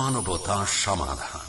মানবতা সমাধান।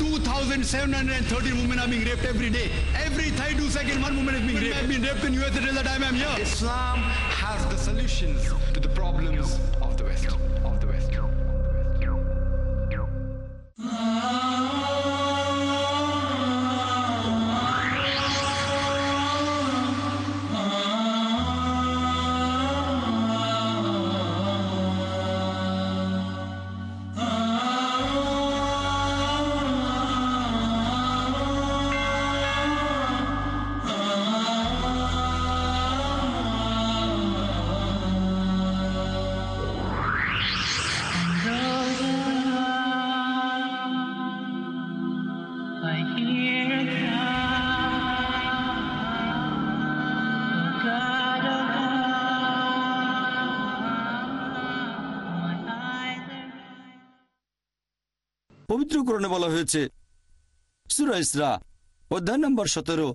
2,713 women are being raped every day. Every 32 seconds, one woman is being raped. I've been raped in U.S. until the time I'm here. Islam has the solutions to the problems of the West. Of the West. I পবিত্র কোরণে বলা হয়েছে। সুরা ইসরা অধ্যায় নম্বর সতেরো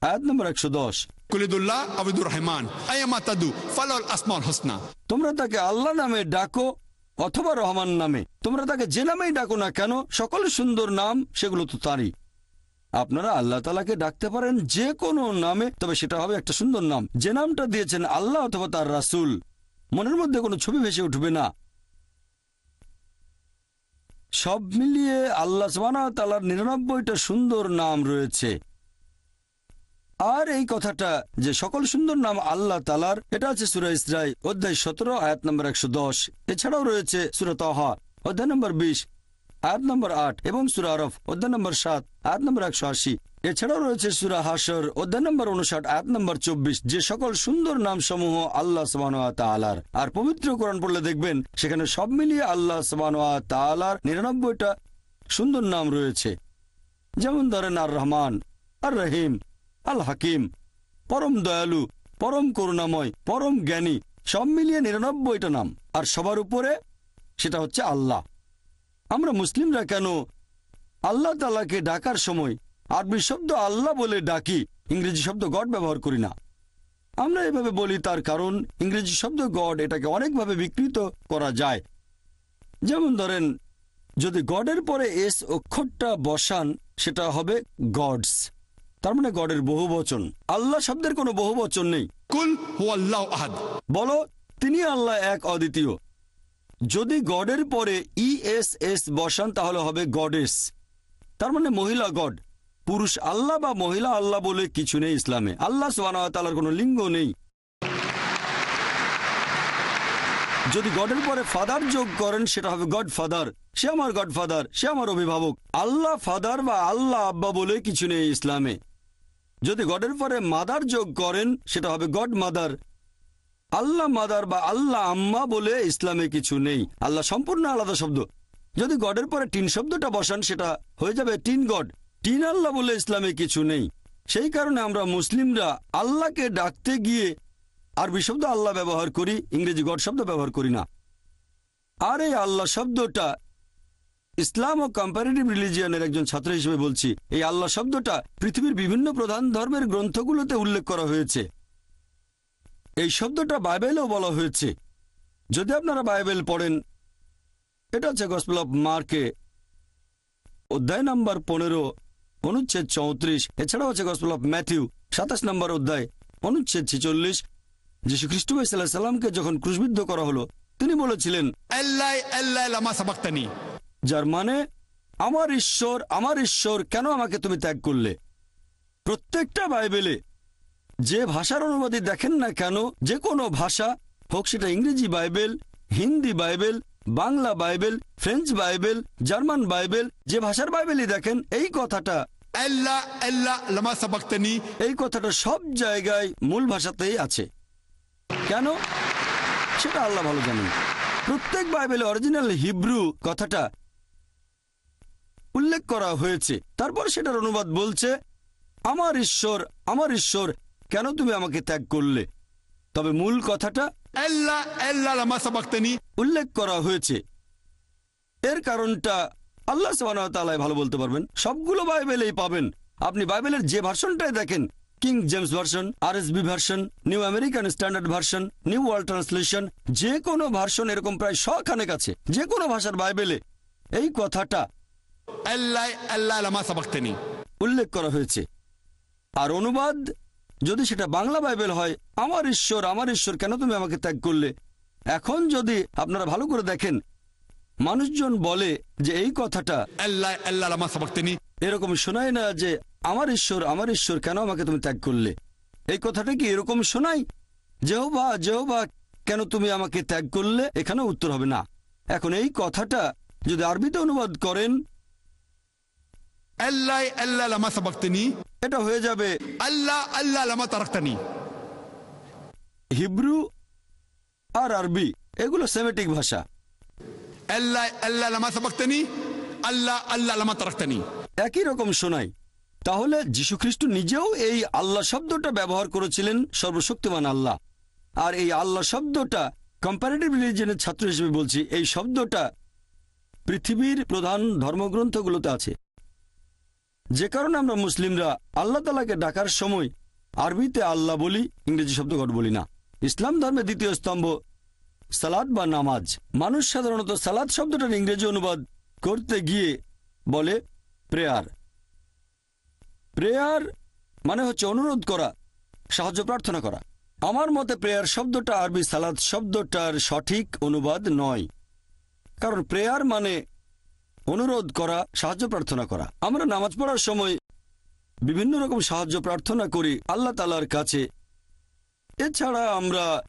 আয়াত নম্বর একশো দশ। Asmal Husna. তোমরা তাকে আল্লাহ নামে ডাকো অথবা রহমান নামে। তোমরা তাকে যে নামেই ডাকো না কেন সকল সুন্দর নাম সেগুলো তো তারই। আপনারা আল্লাহ তালাকে ডাকতে পারেন যে কোনো নামে তবে সেটা হবে একটা সুন্দর নাম। যে নামটা দিয়েছেন আল্লাহ অথবা তার রাসূল মনের মধ্যে কোনো ছবি ভেসে উঠবে না। সব মিলিয়ে আল্লাহ তালার নিরানব্বইটা সুন্দর নাম রয়েছে। আর এই কথাটা যে সকল সুন্দর নাম আল্লাহ তালার এটা আছে সুরা ইসরাই, অধ্যায় সতেরো, আয়াত নম্বর একশো দশ। এছাড়াও রয়েছে সুরা তহা অধ্যায় নম্বর বিশ, আয়াত নম্বর আট এবং সুরা আরফ, অধ্যায় নম্বর সাত, আয়াত নম্বর একশো আশি। এছাড়াও রয়েছে সুরা হাসর অধ্যায় নম্বর উনষাট, আয়াত নম্বর চব্বিশ, যে সকল সুন্দর নাম সমূহ আল্লাহ সবানোয়া তালার আর পবিত্র কোরআন পড়লে দেখবেন, সেখানে সব মিলিয়ে আল্লাহ সবানোয়া তালার নিরানব্বইটা সুন্দর নাম রয়েছে। যেমন ধরেন আর রহমান আর রহিম আল হাকিম পরম দয়ালু, পরম করুণাময়, পরম জ্ঞানী, সব মিলিয়ে নিরানব্বইটা নাম। আর সবার উপরে সেটা হচ্ছে আল্লাহ। আমরা মুসলিমরা কেন আল্লাহ তালাকে ডাকার সময় আরবি শব্দ আল্লাহ বলে ডাকি ইংরেজি শব্দ গড ব্যবহার করি না। আমরা এভাবে বলি তার কারণ ইংরেজি শব্দ গড এটাকে অনেকভাবে বিকৃত করা যায়। যেমন ধরেন যদি গডের পরে এস অক্ষরটা বসান সেটা হবে গডস। তার মানে গডের বহু বচন আল্লাহ শব্দের কোনো বহু বচন নেই. বলো তিনি আল্লাহ এক অদ্বিতীয়। যদি গডের পরে ইএস এস বসান তাহলে হবে গডেস। তার মানে মহিলা গড। পুরুষ আল্লাহ বা মহিলা আল্লাহ বলে কিছু নেই ইসলামে। আল্লাহ সোহানার কোনো লিঙ্গ নেই। যদি গডের পরে ফাদার যোগ করেন, সেটা হবে গড ফাদার সে আমার গড ফাদার সে আমার অভিভাবক। আল্লাহ ফাদার বা আল্লাহ আব্বা বলে কিছু নেই ইসলামে। যদি গডের পরে মাদার যোগ করেন, সেটা হবে গড মাদার আল্লাহ মাদার বা আল্লাহ আম্মা বলে ইসলামে কিছু নেই। আল্লাহ সম্পূর্ণ আলাদা শব্দ। যদি গডের পরে টিন শব্দটা বসান, সেটা হয়ে যাবে টিন গড। টিন আল্লাহ বলে ইসলামে কিছু নেই। সেই কারণে আমরা মুসলিমরা আল্লাহকে ডাকতে গিয়ে আরবি শব্দ আল্লাহ ব্যবহার করি, ইংরেজি গড শব্দ ব্যবহার করি না। আর এই আল্লাহ শব্দটা ইসলাম ও কম্পারেটিভ রিলিজিয়ানের একজন ছাত্র হিসেবে বলছি, এই আল্লাহ শব্দটা পৃথিবীর বিভিন্ন প্রধান ধর্মের গ্রন্থগুলোতে উল্লেখ করা হয়েছে। এই শব্দটা বাইবেলেও বলা হয়েছে। যদি আপনারা বাইবেল পড়েন, এটা হচ্ছে গসপেল অফ মার্কে অধ্যায় নাম্বার পনেরো অনুচ্ছেদ চৌত্রিশ এছাড়াও আছে গসপেল অফ ম্যাথিউ সাতাশ নম্বর অধ্যায় অনুচ্ছেদ ছেচল্লিশ যীশু খ্রিস্ট সাল্লাহ সাল্লামকে যখন ক্রুশবিদ্ধ করা হলো তিনি বলেছিলেন. যার মানে আমার ঈশ্বর আমার ঈশ্বর কেন আমাকে তুমি ত্যাগ করলে প্রত্যেকটা বাইবেলে যে ভাষার অনুবাদী দেখেন না কেন যে কোনো ভাষা হোক সেটা ইংরেজি Bible Hindi Bible Bangla Bible French Bible German Bible যে ভাষার বাইবেলই দেখেন এই কথাটা। এই কথাটা সব জায়গায় মূল ভাষাতেই আছে। কেন? সেটা আল্লাহ ভালো জানেন। প্রত্যেক বাইবেলে অরিজিনাল হিব্রু কথাটা উল্লেখ করা হয়েছে। তারপর সেটার অনুবাদ বলছে আমার ঈশ্বর আমার ঈশ্বর কেন তুমি আমাকে ত্যাগ করলে? তবে মূল কথাটা লামা উল্লেখ করা হয়েছে। এর কারণটা আল্লাহ সোহানায় ভালো বলতে পারবেন। সবগুলো বাইবেলেই পাবেন। আপনি বাইবেলের যে ভার্সনটাই দেখেন King James version R S V version New American Standard version New World translation যে কোনো ভার্সন এরকম প্রায় শখানেক আছে। যে কোনো ভাষার বাইবেলে এই কথাটা উল্লেখ করা হয়েছে। আর অনুবাদ যদি সেটা বাংলা বাইবেল হয় আমার ঈশ্বর আমার ঈশ্বর কেন তুমি আমাকে ত্যাগ করলে? এখন যদি আপনারা ভালো করে দেখেন মানুষজন বলে যে এই কথাটা আল্লাহ আল্লাহ এরকম শোনায় না যে আমার ঈশ্বর আমার ঈশ্বর কেন আমাকে তুমি ত্যাগ করলে? এই কথাটা কি এরকম শোনাই যেহবা যেহবা কেন তুমি আমাকে ত্যাগ করলে? এখানে উত্তর হবে না। এখন এই কথাটা যদি আরবিতে অনুবাদ করেন লামা এটা হয়ে যাবে আল্লাহ আল্লাহ লামা হিব্রু আর আরবি এগুলো সেমেটিক ভাষা। আল্লাহ লামা আল্লাহ একই রকম শোনাই, তাহলে যীশুখ্রিস্ট নিজেও এই আল্লাহ শব্দটা ব্যবহার করেছিলেন সর্বশক্তিমান আল্লাহ। আর এই আল্লাহ শব্দটা কম্পারেটিভ রিলিজনের ছাত্র হিসেবে বলছি, এই শব্দটা পৃথিবীর প্রধান ধর্মগ্রন্থগুলোতে আছে। যে কারণে আমরা মুসলিমরা আল্লাহ তালাকে ডাকার সময় আরবিতে আল্লাহ বলি, ইংরেজি শব্দ ঘট বলি না। ইসলাম ধর্মের দ্বিতীয় স্তম্ভ সালাদ বা নামাজ? মানুষ সাধারণত সালাদ শব্দটার ইংরেজি অনুবাদ করতে গিয়ে বলে প্রেয়ার। প্রেয়ার মানে হচ্ছে অনুরোধ করা, সাহায্য প্রার্থনা করা। আমার মতে প্রেয়ার শব্দটা আরবি সালাদ শব্দটার সঠিক অনুবাদ নয়। কারণ প্রেয়ার মানে অনুরোধ করা, সাহায্য প্রার্থনা করা। আমরা নামাজ পড়ার সময় বিভিন্ন রকম সাহায্য প্রার্থনা করি আল্লাহ তালার কাছে। এছাড়া আমরা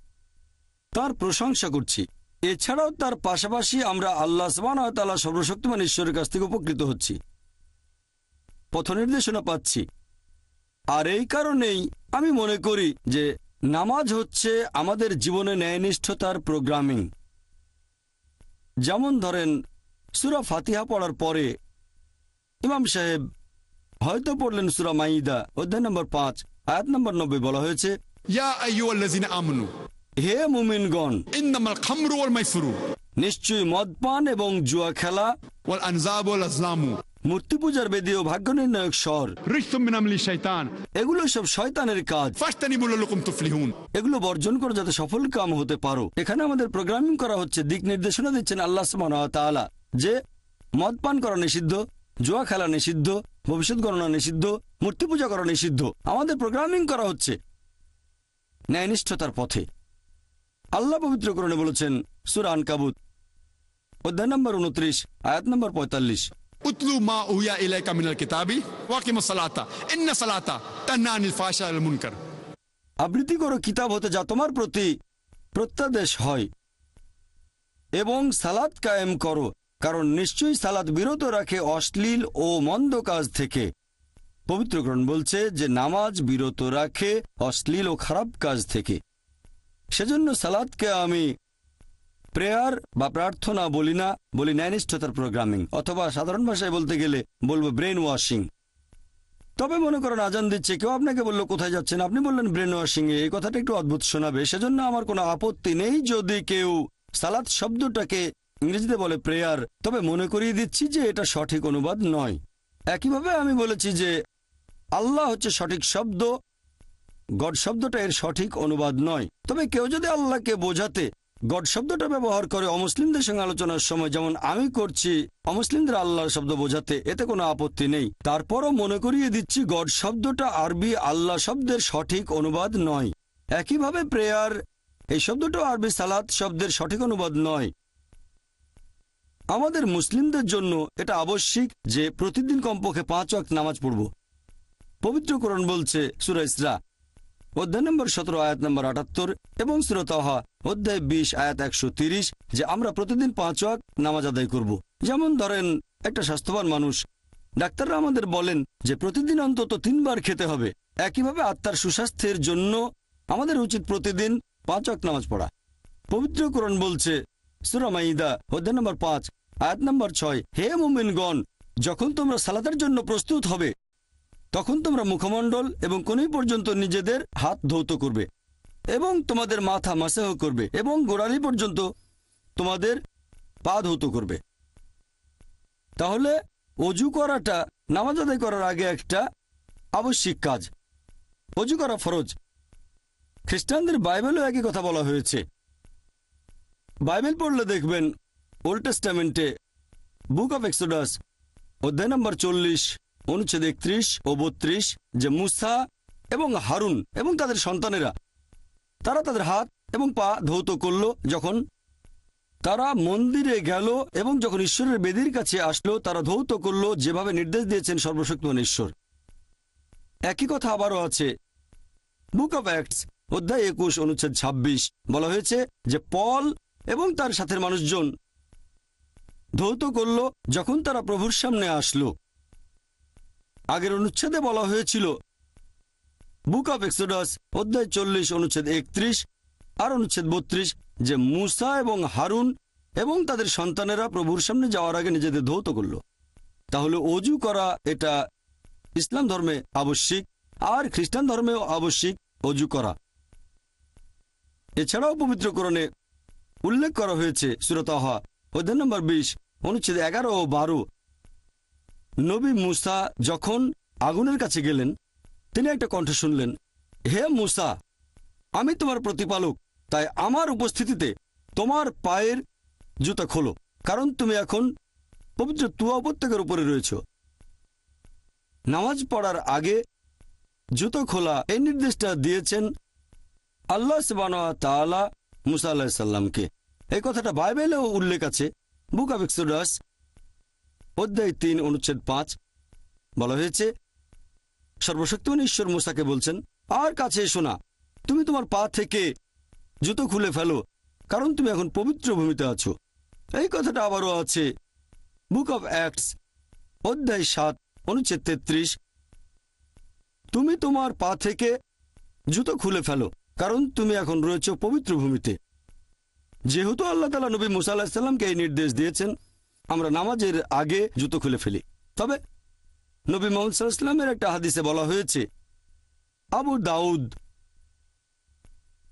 তার প্রশংসা করছি। এছাড়াও তার পাশাপাশি আমরা আল্লাহ তালা সর্বশক্তিমান ঈশ্বরের কাছ থেকে উপকৃত হচ্ছি। পথ নির্দেশনা পাচ্ছি। আর এই কারণেই আমি মনে করি যে নামাজ হচ্ছে আমাদের জীবনে ন্যায়নিষ্ঠতার প্রোগ্রামিং। যেমন ধরেন, সুরা ফাতিহা পড়ার পরে ইমাম সাহেব হয়তো পড়লেন সুরা মাইদা অধ্যায় নম্বর পাঁচ, আয়াত নম্বর নব্বই বলা হয়েছে হে মুমিনগণ ইন্নামাল খামরু ওয়াল মাইসুরু। নিশ্চয়ই মদ পান এবং জুয়া খেলা ওয়াল আনজাব ওয়াল আজলামু। মূর্তি পূজার বেদী ও ভাগ্য নির্ণায়ক স্বর। শাইতান। এগুলো সব শয়তানের কাজ। এগুলো বর্জন করে যাতে সফল কাম হতে পারো। এখানে আমাদের প্রোগ্রামিং করা হচ্ছে দিক নির্দেশনা দিচ্ছেন আল্লাহ সুবহানাহু ওয়া তাআলা। যে মদ পান করা নিষিদ্ধ জুয়া খেলা নিষিদ্ধ ভবিষ্যৎ গণনা নিষিদ্ধ মূর্তি পূজা করা নিষিদ্ধ। আমাদের প্রোগ্রামিং করা হচ্ছে ন্যায়নিষ্ঠতার পথে। আল্লাহ পবিত্রকরণে বলেছেন সুরা আনকাবুত অধ্যায় নম্বর উনত্রিশ আয়াত নম্বর পঁয়তাল্লিশ। উতলু মা উহিয়া ইলাইকা মিনাল কিতাবি ওয়াকিমুস সালাতা ইন্না সালাতা তানহা আনিল ফাহশা ওয়াল মুনকার। আবৃত্তি করো কিতাব হতে যা তোমার প্রতি প্রত্যাদেশ হয় এবং সালাদ কায়েম করো কারণ নিশ্চয়ই সালাদ বিরত রাখে অশ্লীল ও মন্দ কাজ থেকে। পবিত্রগ্রহণ বলছে যে নামাজ বিরত রাখে অশ্লীল ও খারাপ কাজ থেকে। সেজন্য সালাদকে আমি প্রেয়ার বা প্রার্থনা বলি না, বলি ন্যায়নিষ্ঠতার প্রোগ্রামিং অথবা সাধারণ ভাষায় বলতে গেলে বলব ব্রেন ওয়াশিং তবে মনে করেন আজান দিচ্ছে, কেউ আপনাকে বলল কোথায় যাচ্ছেন? আপনি বললেন ব্রেন ওয়াশিং এ এই কথাটা একটু অদ্ভুত শোনাবে। সেজন্য আমার কোনো আপত্তি নেই যদি কেউ সালাদ শব্দটাকে ইংরেজিতে বলে প্রেয়ার। তবে মনে করিয়ে দিচ্ছি যে এটা সঠিক অনুবাদ নয়। একইভাবে আমি বলেছি যে আল্লাহ হচ্ছে সঠিক শব্দ গড শব্দটা এর সঠিক অনুবাদ নয়। তবে কেউ যদি আল্লাহকে বোঝাতে গড শব্দটা ব্যবহার করে অমুসলিমদের সঙ্গে আলোচনার সময় যেমন আমি করছি, অমুসলিমদের আল্লাহর শব্দ বোঝাতে এতে কোনো আপত্তি নেই। তারপরও মনে করিয়ে দিচ্ছি গড শব্দটা আরবি আল্লাহ শব্দের সঠিক অনুবাদ নয়। একইভাবে প্রেয়ার, এই শব্দটাও আরবি সালাত শব্দের সঠিক অনুবাদ নয়। আমাদের মুসলিমদের জন্য এটা আবশ্যিক যে প্রতিদিন কমপক্ষে পাঁচ ওয়াক্ত নামাজ পড়ব। পবিত্রকরণ বলছে, সুরা ইসরা। অধ্যায় নম্বর সতেরো, আয়াত নম্বর আটাত্তর এবং সুরতহা অধ্যায় বিশ, আয়াত একশো তিরিশ, যে আমরা প্রতিদিন পাঁচ ওয়াক নামাজ আদায় করব। যেমন ধরেন, একটা স্বাস্থ্যবান মানুষ, ডাক্তাররা আমাদের বলেন যে প্রতিদিন অন্তত তিনবার খেতে হবে। একইভাবে আত্মার সুস্বাস্থ্যের জন্য আমাদের উচিত প্রতিদিন পাঁচ ওয়াক নামাজ পড়া। পবিত্রকরণ বলছে সুরামাইদা অধ্যায় নম্বর পাঁচ, আয়াত নম্বর ছয়, হে মুমিনগণ, যখন তোমরা সালাতের জন্য প্রস্তুত হবে তখন তোমরা মুখমণ্ডল এবং কোনই পর্যন্ত নিজেদের হাত ধৌত করবে এবং তোমাদের মাথা মাসাহ করবে এবং গোড়ালি পর্যন্ত তোমাদের পা ধৌত করবে। তাহলে অজু করাটা, নামাজ আদায় করার আগে একটা আবশ্যিক কাজ। অজু করা ফরজ। খ্রিস্টানদের বাইবেলও একই কথা বলা হয়েছে। বাইবেল পড়লে দেখবেন ওল্ড টেস্টামেন্টে বুক অফ এক্সোডাস, অধ্যায় নম্বর চল্লিশ অনুচ্ছেদ একত্রিশ ও বত্রিশ যে মুসা এবং হারুন এবং তাদের সন্তানেরা, তারা তাদের হাত এবং পা ধৌত করল যখন তারা মন্দিরে গেল এবং যখন ঈশ্বরের বেদির কাছে আসলো, তারা ধৌত করল যেভাবে নির্দেশ দিয়েছেন সর্বশক্তিমান ঈশ্বর। একই কথা আবারও আছে। বুক অব অ্যাক্টস, অধ্যায় একুশ, অনুচ্ছেদ ২৬ বলা হয়েছে যে পল এবং তার সাথে মানুষজন ধৌত করল যখন তারা প্রভুর সামনে আসলো। আগের অনুচ্ছেদে বলা হয়েছিল, বুক অফ এক্সোডাস, অধ্যায় চল্লিশ, অনুচ্ছেদ একত্রিশ আর অনুচ্ছেদ বত্রিশ, যে মুসা এবং হারুন এবং তাদের সন্তানেরা প্রভুর সামনে যাওয়ার আগে নিজেদের ধৌত করল। তাহলে অজু করা এটা ইসলাম ধর্মে আবশ্যিক আর খ্রিস্টান ধর্মেও আবশ্যিক অজু করা। এছাড়াও পবিত্রকরণে উল্লেখ করা হয়েছে সুরতাহা অধ্যায় নম্বর বিশ, অনুচ্ছেদ এগারো ও বারো নবী মুসা যখন আগুনের কাছে গেলেন, তিনি একটা কণ্ঠ শুনলেন, হে মুসা, আমি তোমার প্রতিপালক, তাই আমার উপস্থিতিতে তোমার পায়ের জুতা খোলো, কারণ তুমি এখন পবিত্র তুয়া উপত্যকার উপরে রয়েছ। নামাজ পড়ার আগে জুতো খোলা এই নির্দেশটা দিয়েছেন আল্লাহ তাআলা মুসা আল্লাহ সাল্লামকে এই কথাটা বাইবেলেও উল্লেখ আছে, বুক অব এক্সোডাস অধ্যায় তিন, অনুচ্ছেদ পাঁচ। বলা হয়েছে, সর্বশক্তিমান ঈশ্বর মুসাকে বলছেন, আর কাছে এসো না। তুমি তোমার পা থেকে জুতো খুলে ফেলো, কারণ তুমি এখন পবিত্র ভূমিতে আছো। এই কথাটা আবারও আছে বুক অব অ্যাক্টস, অধ্যায় সাত, অনুচ্ছেদ তেত্রিশ। তুমি তোমার পা থেকে জুতো খুলে ফেলো, কারণ তুমি এখন রয়েছ পবিত্র ভূমিতে। যেহেতু আল্লাহ তালা নবী মুসা আল্লাহিসাল্লামকে এই নির্দেশ দিয়েছেন আমরা নামাজের আগে জুতো খুলে ফেলি। তবে নবী মোহাম্মদ সাল্লাহামের একটা হাদিসে বলা হয়েছে, আবু দাউদ,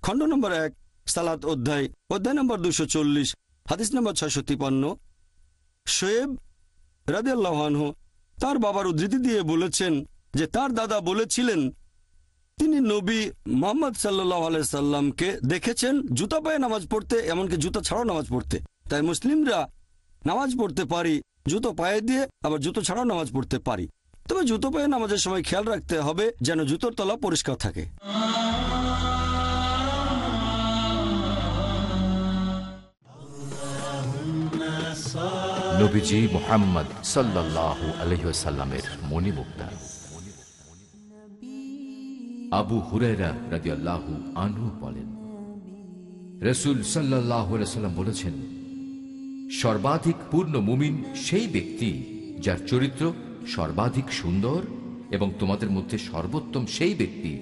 খণ্ড নম্বর এক, সালাত অধ্যায় অধ্যায় নম্বর দুশো চল্লিশ, হাদিস নম্বর ছয়শো তিপান্ন। শোয়েব রাদিয়াল্লাহানহ তার বাবার উদ্ধৃতি দিয়ে বলেছেন যে তার দাদা বলেছিলেন, তিনি নবী মোহাম্মদ সাল্লাহ আলাইসাল্লামকে দেখেছেন জুতা পায়ে নামাজ পড়তে, এমনকি জুতা ছাড়াও নামাজ পড়তে। তাই মুসলিমরা নামাজ পড়তে পারি, জুতো পায়ে দিয়ে আবার জুতো ছাড়াও নামাজ পড়তে পারি। তবে জুতো পায়ে নামাজের সময় খেয়াল রাখতে হবে যেন জুতোর তলা পরিষ্কার থাকে। মোহাম্মদ সাল্লাহ আলহ্লামের মণিমুক্তা। আবু হুরেরা রাজি বলেন, রসুল সাল্লাহ সাল্লাম বলেছেন সর্বাধিক পূর্ণ মুমিন সেই ব্যক্তি যার চরিত্র সর্বাধিক সুন্দর এবং তোমাদের মধ্যে সর্বোত্তম সেই ব্যক্তি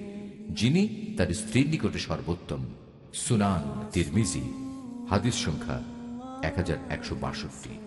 যিনি তার স্ত্রীর নিকটে সর্বোত্তম। সুনান তিরমিজি, হাদিস সংখ্যা এক হাজার একশো বাষট্টি।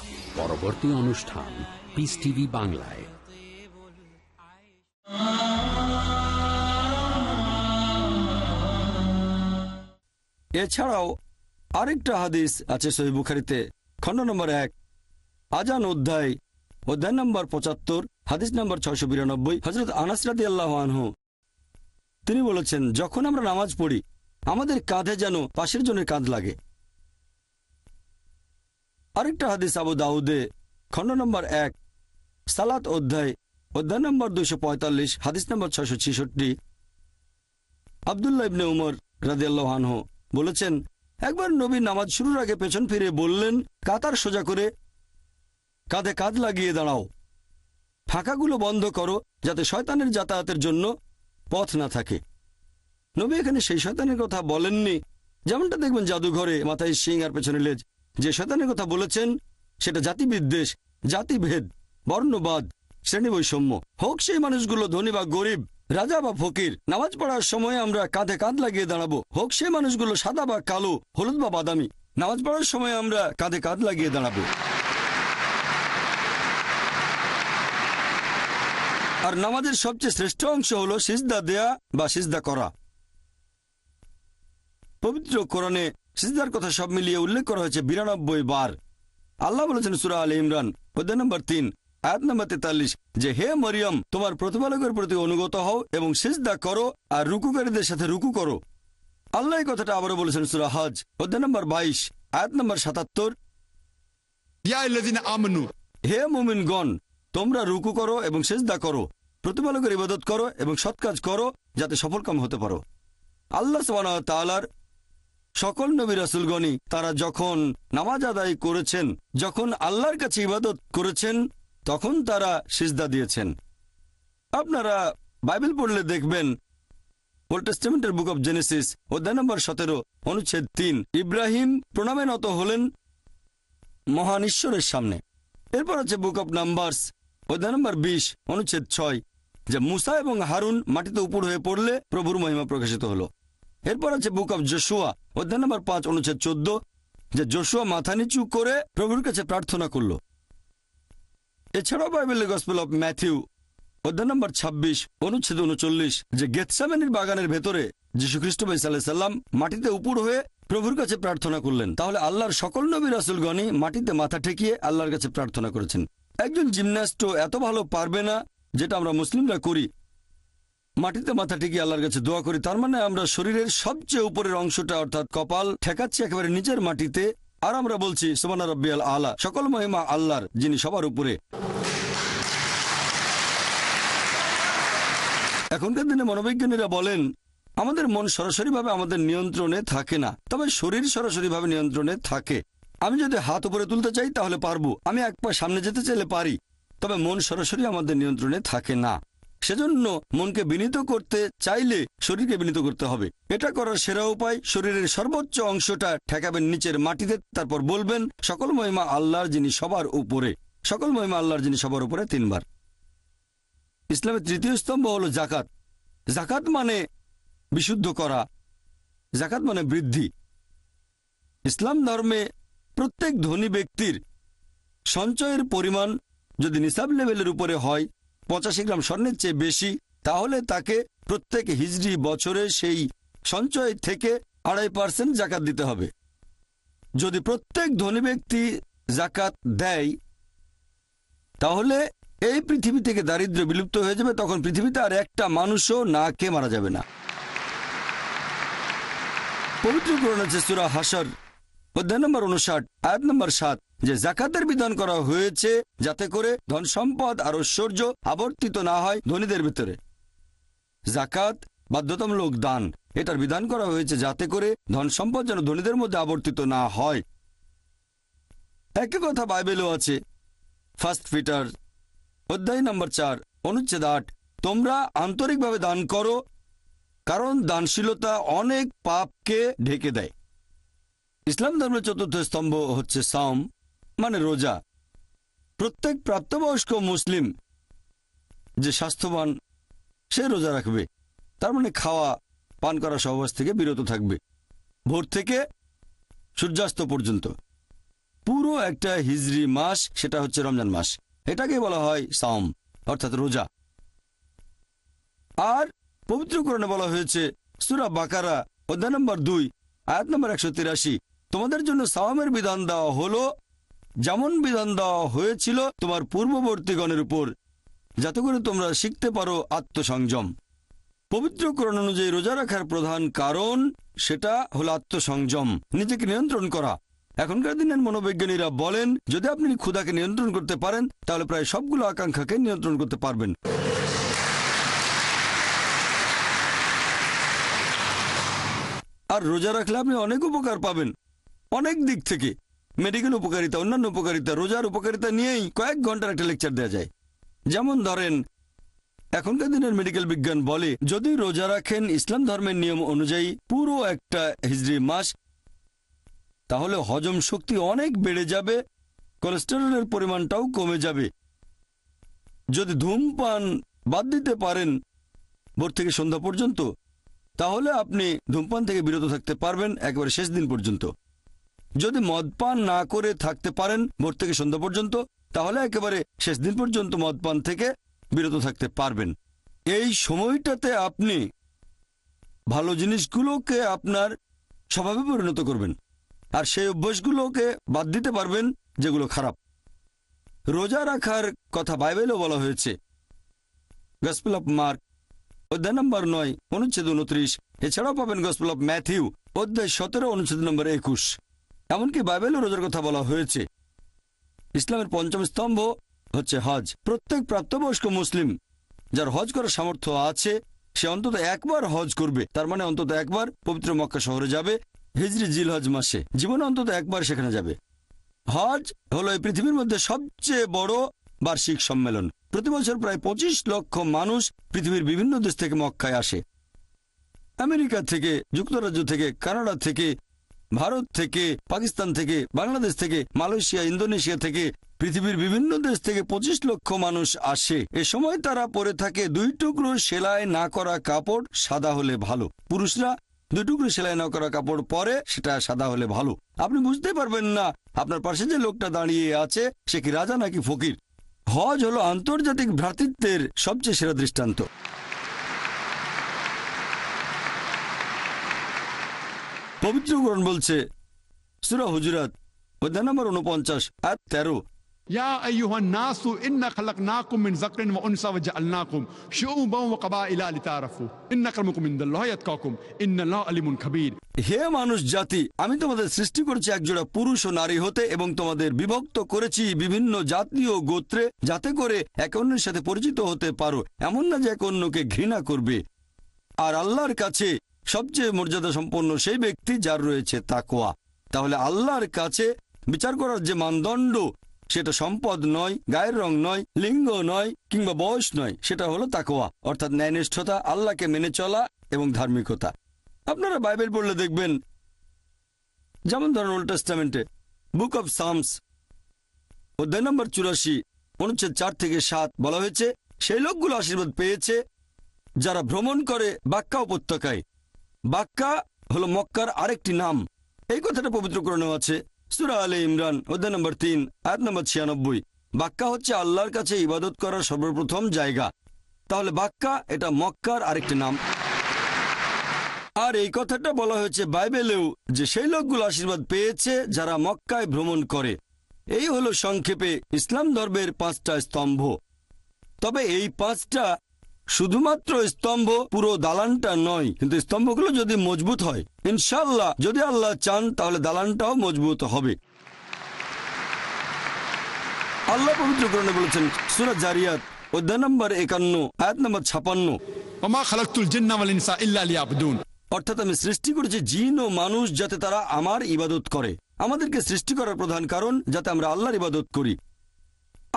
পরবর্তী অনুষ্ঠান পিস টিভি বাংলায়। এছাড়াও আরেকটা হাদিস আছে সহি বুখারিতে, খণ্ড নম্বর এক, আজান অধ্যায় অধ্যায় নম্বর পঁচাত্তর, হাদিস নম্বর ছয়শো বিরানব্বই হজরত আনাসরাদি আল্লাহ তিনি বলেছেন, যখন আমরা নামাজ পড়ি, আমাদের কাঁধে যেন পাশের জনের কাঁধ লাগে। আরেকটা হাদিস আবু দাউদে, খণ্ড নম্বর এক, সালাত অধ্যায় অধ্যায় নম্বর দুইশো পঁয়তাল্লিশ, হাদিস নম্বর ছয়শো ছিষট্টি। আবদুল্লাহ ইবনে উমর রাদিয়াল্লাহু আনহু বলেছেন, একবার নবী নামাজ শুরুর আগে পেছন ফিরে বললেন, কাতার সোজা করে, কাঁধে কাঁধ লাগিয়ে দাঁড়াও। ফাঁকাগুলো বন্ধ করো, যাতে শয়তানের যাতায়াতের জন্য পথ না থাকে। নবী এখানে সেই শয়তানের কথা বলেননি। যেমনটা দেখবেন জাদুঘরে মাথায় সিং আর পেছনে লেজ। যে শয়তানের কথা বলেছেন, সেটা জাতিবিদ্বেষ, জাতিভেদ, বর্ণবাদ শ্রেণি বৈষম্য হোক সেই মানুষগুলো ধনী বা গরিব, রাজা বা ফকির, নামাজ পড়ার সময় আমরা কাঁধে কাঁধ লাগিয়ে দাঁড়াবো। হোক সেই মানুষগুলো সাদা বা কালো, হলুদ বা বাদামি, নামাজ পড়ার সময় আমরা কাঁধে কাঁধ লাগিয়ে দাঁড়াবো। আর নামাজের সবচেয়ে শ্রেষ্ঠ অংশ হলো সিজদা দেয়া বা সিজদা করা। পবিত্র কোরআনে সিজদার কথা সব মিলিয়ে উল্লেখ করা হয়েছে বিরানব্বই বার। আল্লাহ বলেছেন সুরা আলী ইমরান অধ্যায় নম্বর তিন আয়াত নম্বর তেতাল্লিশ যে হে মরিয়ম তোমার প্রতিপালকের প্রতি অনুগত হও এবং সিজদা করো আর রুকুকারীদের সাথে রুকু করো। আল্লাহ কথাটা আবারও বলেছেন সুরা হজ অধ্যায় নম্বর বাইশ আয়াত নম্বর সাতাত্তর। হে মুমিনগণ তোমরা রুকু করো এবং সেজদা করো প্রতিপালকের ইবাদত করো এবং সৎকাজ করো যাতে সফলকাম হতে পারো। আল্লাহ সোহান তালার সকল নবী রাসুলগণই তারা যখন নামাজ আদায় করেছেন, যখন আল্লাহর কাছে ইবাদত করেছেন, তখন তারা সিজদা দিয়েছেন। আপনারা বাইবেল পড়লে দেখবেন, ওল্ড টেস্টামেন্টের বুক অব জেনেসিস, অধ্যায় নম্বর সতেরো, অনুচ্ছেদ তিন, ইব্রাহিম প্রণামে নত হলেন মহান ঈশ্বরের সামনে। এরপর আছে বুক অব নাম্বারস, অধ্যায় নম্বর বিশ, অনুচ্ছেদ ছয়, যে মুসা এবং হারুন মাটিতে উপর হয়ে পড়লে প্রভুর মহিমা প্রকাশিত হলো। এরপর আছে বুক অব জোশুয়া, অধ্যায় নম্বর পাঁচ, অনুচ্ছেদ চোদ্দ, যে জোশুয়া মাথা নিচু করে প্রভুর কাছে প্রার্থনা করল। এছাড়াও বাইবেলের গসপেল অব ম্যাথিউ অধ্যায় নম্বর ছাব্বিশ, অনুচ্ছেদ উনচল্লিশ, যে গেতসামেনির বাগানের ভেতরে যীশু ভাই সাল্লাম মাটিতে উপর হয়ে প্রভুর কাছে প্রার্থনা করলেন। তাহলে আল্লাহর সকল নবী রাসুলগণই মাটিতে মাথা ঠেকিয়ে আল্লাহর কাছে প্রার্থনা করেছেন। একজন জিমন্যাস্টও এত ভালো পারবে না, যেটা আমরা মুসলিমরা করি মাটিতে মাথা ঠেকিয়ে আল্লাহর কাছে দোয়া করি, তার মানে আমরা শরীরের সবচেয়ে উপরের অংশটা অর্থাৎ কপাল ঠেকাচ্ছি একেবারে নিচের মাটিতে। আর আমরা বলছি সোমানা রব্বিয়াল আলা, সকল মহিমা আল্লাহর, যিনি সবার উপরে। এখনকার দিনে মনোবিজ্ঞানীরা বলেন, আমাদের মন সরাসরিভাবে আমাদের নিয়ন্ত্রণে থাকে না, তবে শরীর সরাসরিভাবে নিয়ন্ত্রণে থাকে। আমি যদি হাত উপরে তুলতে চাই তাহলে পারব, আমি এক পা সামনে যেতে চাইলে পারি, তবে মন সরাসরি আমাদের নিয়ন্ত্রণে থাকে না। সেজন্য মনকে বিনীত করতে চাইলে শরীরকে বিনীত করতে হবে। এটা করার সেরা উপায় শরীরের সর্বোচ্চ অংশটা ঠেকাবেন নিচের মাটিতে, তারপর বলবেন, সকল মহিমা আল্লাহর যিনি সবার উপরে। সকল মহিমা আল্লাহর যিনি সবার উপরে তিনবার। ইসলামের তৃতীয় স্তম্ভ হল জাকাত জাকাত মানে বিশুদ্ধ করা। জাকাত মানে বৃদ্ধি। ইসলাম ধর্মে প্রত্যেক ধনী ব্যক্তির সঞ্চয়ের পরিমাণ যদি নিসাব লেভেলের উপরে হয় পঁচাশি গ্রাম স্বর্ণের চেয়ে বেশি, তাহলে তাকে প্রত্যেক হিজড়ি বছরে সেই সঞ্চয় থেকে আড়াই পার্সেন্ট জাকাত দিতে হবে। যদি প্রত্যেক ধনী ব্যক্তি জাকাত দেয়, তাহলে এই পৃথিবী থেকে দারিদ্র্য বিলুপ্ত হয়ে যাবে, তখন পৃথিবীতে আর একটা মানুষও না কে মারা যাবে না। পবিত্র গ্রহণ আছে সুরা হাসার অধ্যায় নম্বর উনষাট আয়াত নম্বর সাত। যে জাকাতের বিধান করা হয়েছে যাতে করে ধন সম্পদ আর ঐশ্বর্য আবর্তিত না হয় ধনীদের ভিতরে। জাকাত, বাধ্যতামূলক দান, এটার বিধান করা হয়েছে যাতে করে ধন সম্পদ যেন ধনীদের মধ্যে আবর্তিত না হয়। একই কথা বাইবেলও আছে। ফার্স্ট ফিটার অধ্যায় নম্বর চার, অনুচ্ছেদ আট, তোমরা আন্তরিকভাবে দান করো, কারণ দানশীলতা অনেক পাপকে ঢেকে দেয়। ইসলাম ধর্মের চতুর্থ স্তম্ভ হচ্ছে সাম। মানে রোজা। প্রত্যেক প্রাপ্তবয়স্ক মুসলিম যে স্বাস্থ্যবান, সে রোজা রাখবে। তার মানে খাওয়া, পান করা সহবাস থেকে বিরত থাকবে। ভোর থেকে সূর্যাস্ত পর্যন্ত। পুরো একটা হিজরি মাস সেটা হচ্ছে রমজান মাস। এটাকে বলা হয় সাম অর্থাৎ রোজা। আর পবিত্রকরণে বলা হয়েছে, সুরা বাকারা, অধ্যায় নম্বর দুই, আয়াত নম্বর একশো তিরাশি, তোমাদের জন্য সাওয়ামের বিধান দেওয়া হলো যেমন বিধান দেওয়া হয়েছিল তোমার পূর্ববর্তীগণের উপর, যাতে করে তোমরা শিখতে পারো আত্মসংযম। পবিত্রকরণ অনুযায়ী রোজা রাখার প্রধান কারণ সেটা হল আত্মসংযম, নিজেকে নিয়ন্ত্রণ করা। এখনকার দিনের মনোবিজ্ঞানীরা বলেন, যদি আপনি ক্ষুধাকে নিয়ন্ত্রণ করতে পারেন, তাহলে প্রায় সবগুলো আকাঙ্ক্ষাকে নিয়ন্ত্রণ করতে পারবেন। আর রোজা রাখলে আপনি অনেক উপকার পাবেন, অনেক দিক থেকে। মেডিকেল উপকারিতা, অন্যান্য উপকারিতা, রোজার উপকারিতা নিয়েই কয়েক ঘণ্টার একটা লেকচার দেওয়া যায়। যেমন ধরেন, এখনকার দিনের মেডিকেল বিজ্ঞান বলে, যদি রোজা রাখেন ইসলাম ধর্মের নিয়ম অনুযায়ী পুরো একটা হিজড়ি মাস, তাহলে হজম শক্তি অনেক বেড়ে যাবে কোলেস্টেরলের পরিমাণটাও কমে যাবে। যদি ধূমপান বাদ দিতে পারেন ভোর থেকে সন্ধ্যা পর্যন্ত, তাহলে আপনি ধূমপান থেকে বিরত থাকতে পারবেন একেবারে শেষ দিন পর্যন্ত। যদি মদপান না করে থাকতে পারেন ভোর থেকে সন্ধ্যা পর্যন্ত, তাহলে একেবারে শেষ দিন পর্যন্ত মদপান থেকে বিরত থাকতে পারবেন। এই সময়টাতে আপনি ভালো জিনিসগুলোকে আপনার স্বভাবে পরিণত করবেন আর সেই অভ্যাসগুলোকে বাদ দিতে পারবেন যেগুলো খারাপ। রোজা রাখার কথা বাইবেলও বলা হয়েছে। গসপেল অফ মার্ক, অধ্যায় নম্বর নয়, অনুচ্ছেদ উনত্রিশ। এছাড়াও পাবেন গসপেল অফ ম্যাথিউ, অধ্যায় সতেরো, অনুচ্ছেদ নম্বর একুশ। এমনকি বাইবেলও রোজার কথা বলা হয়েছে। ইসলামের পঞ্চম স্তম্ভ হচ্ছে হজ। প্রত্যেক প্রাপ্তবয়স্ক মুসলিম যার হজ করার সামর্থ্য আছে, সে অন্তত একবার হজ করবে। তার মানে অন্তত একবার পবিত্র মক্কা শহরে যাবে, হিজরি জিল হজ মাসে। জীবনে অন্তত একবার সেখানে যাবে। হজ হলো এই পৃথিবীর মধ্যে সবচেয়ে বড় বার্ষিক সম্মেলন। প্রতি বছর প্রায় পঁচিশ লক্ষ মানুষ পৃথিবীর বিভিন্ন দেশ থেকে মক্কায় আসে। আমেরিকা থেকে, যুক্তরাজ্য থেকে, কানাডা থেকে ভারত থেকে, পাকিস্তান থেকে, বাংলাদেশ থেকে, মালয়েশিয়া, ইন্দোনেশিয়া থেকে, পৃথিবীর বিভিন্ন দেশ থেকে পঁচিশ লক্ষ মানুষ আসে। এ সময় তারা পরে থাকে দুই টুকরো সেলাই না করা কাপড় সাদা হলে ভালো। পুরুষরা দুই টুকরো সেলাই না করা কাপড় পরে সেটা সাদা হলে ভালো। আপনি বুঝতে পারবেন না আপনার পাশে যে লোকটা দাঁড়িয়ে আছে, সে কি রাজা নাকি ফকির? হজ হলো আন্তর্জাতিক ভ্রাতৃত্বের সবচেয়ে সেরা দৃষ্টান্ত। পবিত্র কোরআন বলছে সুরা হুজরাত অধ্যায় নম্বর উনপঞ্চাশ আর তেরো। হে মানুষ জাতি আমি তোমাদের সৃষ্টি করেছি একজোড়া পুরুষ ও নারী হতে এবং তোমাদের বিভক্ত করেছি বিভিন্ন জাতীয় গোত্রে যাতে করে এক অন্যের সাথে পরিচিত হতে পারো। এমন না যে এক অন্যকে ঘৃণা করবে। আর আল্লাহর কাছে সবচেয়ে মর্যাদা সম্পন্ন সেই ব্যক্তি যার রয়েছে তাকোয়া তাহলে আল্লাহর কাছে বিচার করার যে মানদণ্ড, সেটা সম্পদ নয়, গায়ের রং নয়, লিঙ্গ নয়, কিংবা বয়স নয়, সেটা হলো তাকোয়া অর্থাৎ ন্যায়নিষ্ঠতা, আল্লাহকে মেনে চলা এবং ধার্মিকতা। আপনারা বাইবেল পড়লে দেখবেন, যেমন ধরেন ওল্ড টেস্টামেন্টে বুক অব সামস অধ্যায় নম্বর চুরাশি, অনুচ্ছেদ চার থেকে সাত বলা হয়েছে, সেই লোকগুলো আশীর্বাদ পেয়েছে যারা ভ্রমণ করে বাক্কা উপত্যকায়। বাক্কা হলো মক্কার আরেকটি নাম। এই কথাটা পবিত্র পবিত্রকরণে আছে। সুরা আলে ইমরান, অধ্যায় নম্বর তিন, আয়াত নম্বর ছিয়ানব্বই। বাক্কা হচ্ছে আল্লাহর কাছে ইবাদত করার সর্বপ্রথম জায়গা। তাহলে বাক্কা, এটা মক্কার আরেকটি নাম। আর এই কথাটা বলা হয়েছে বাইবেলেও যে সেই লোকগুলো আশীর্বাদ পেয়েছে যারা মক্কায় ভ্রমণ করে। এই হলো সংক্ষেপে ইসলাম ধর্মের পাঁচটা স্তম্ভ। তবে এই পাঁচটা শুধুমাত্র স্তম্ভ পুরো দালানটা নয় কিন্তু স্তম্ভগুলো যদি মজবুত হয় ইনশাল্লাহ যদি আল্লাহ চান তাহলে দালানটাও মজবুত হবে। আল্লাহ পবিত্র করণে বলেছেন সুরাজ জারিয়াত অধ্যায় নম্বর একান্ন আয়াত নম্বর ছাপান্ন। অর্থাৎ আমি সৃষ্টি করেছি জিন ও মানুষ যাতে তারা আমার ইবাদত করে। আমাদেরকে সৃষ্টি করার প্রধান কারণ যাতে আমরা আল্লাহর ইবাদত করি।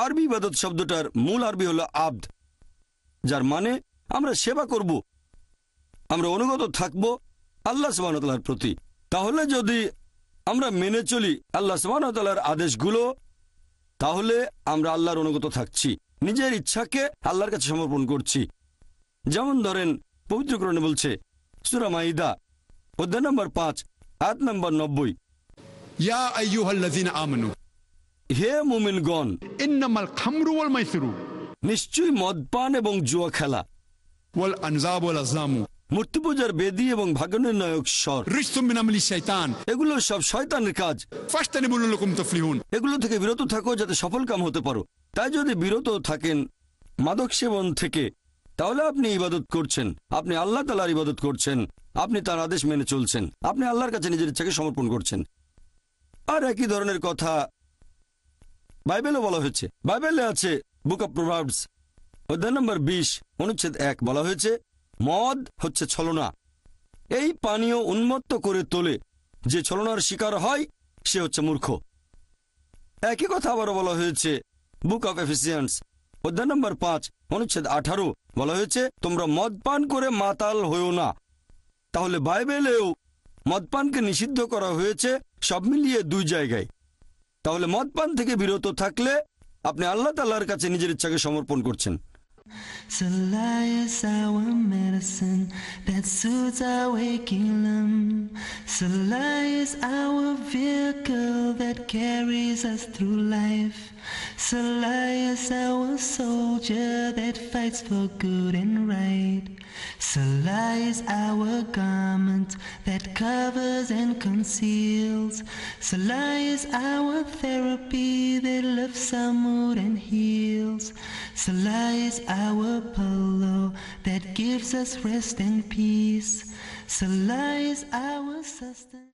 আরবি ইবাদত শব্দটার মূল আরবি হলো আব্দ। যার মানে আমরা সেবা করব। আমরা অনুগত থাকব আল্লাহ সুবাহতালার প্রতি। তাহলে যদি আমরা মেনে চলি আল্লাহ সুবাহতালার আদেশগুলো তাহলে আমরা আল্লাহর অনুগত থাকছি। নিজের ইচ্ছাকে আল্লাহর কাছে সমর্পণ করছি। যেমন ধরেন পবিত্রকরণে বলছে সুরামাইদা অধ্যায় নম্বর পাঁচ আট নম্বর নব্বই। হে মোমিনগণ ইন্নামাল খামরু ওয়াল মাইসিরু। নিশ্চয়ই মদপান এবং জুয়া খেলা। এবং ভাগ্যনির্ণায়ক সব শয়তানের কাজ। এগুলো থেকে বিরত থাকো যাতে সফল কাম হতে পারো। তাই যদি বিরত থাকেন মাদক সেবন থেকে তাহলে আপনি ইবাদত করছেন। আপনি আল্লাহ তালার ইবাদত করছেন। আপনি তার আদেশ মেনে চলছেন। আপনি আল্লাহর কাছে নিজের ইচ্ছাকে সমর্পণ করছেন। আর একই ধরনের কথা বাইবেলও বলা হয়েছে। বাইবেলে আছে বুক অব প্রভার্বস অধ্যায় নম্বর বিশ, অনুচ্ছেদ এক বলা হয়েছে, মদ হচ্ছে ছলনা। এই পানীয় উন্মত্ত করে তোলে। যে ছলনার শিকার হয়, সে হচ্ছে মূর্খ। একই কথা আবারও বলা হয়েছে বুক অফ এফিসিয়েন্স অধ্যায় নম্বর পাঁচ, অনুচ্ছেদ আঠারো বলা হয়েছে, তোমরা মদ পান করে মাতাল হয়েও না। তাহলে বাইবেলেও মদপানকে নিষিদ্ধ করা হয়েছে, সব মিলিয়ে দুই জায়গায়। তাহলে মদপান থেকে বিরত থাকলে আপনি আল্লাহ তাল্লাহর কাছে নিজের ইচ্ছাকে সমর্পণ করছেন Salah is our vehicle that carries us through life. Is our soldier that fights for good and right. Is our garment that covers and conceals. Is our therapy that lifts our mood and heals. Is our pillow that gives us rest and peace. Is our sustenance.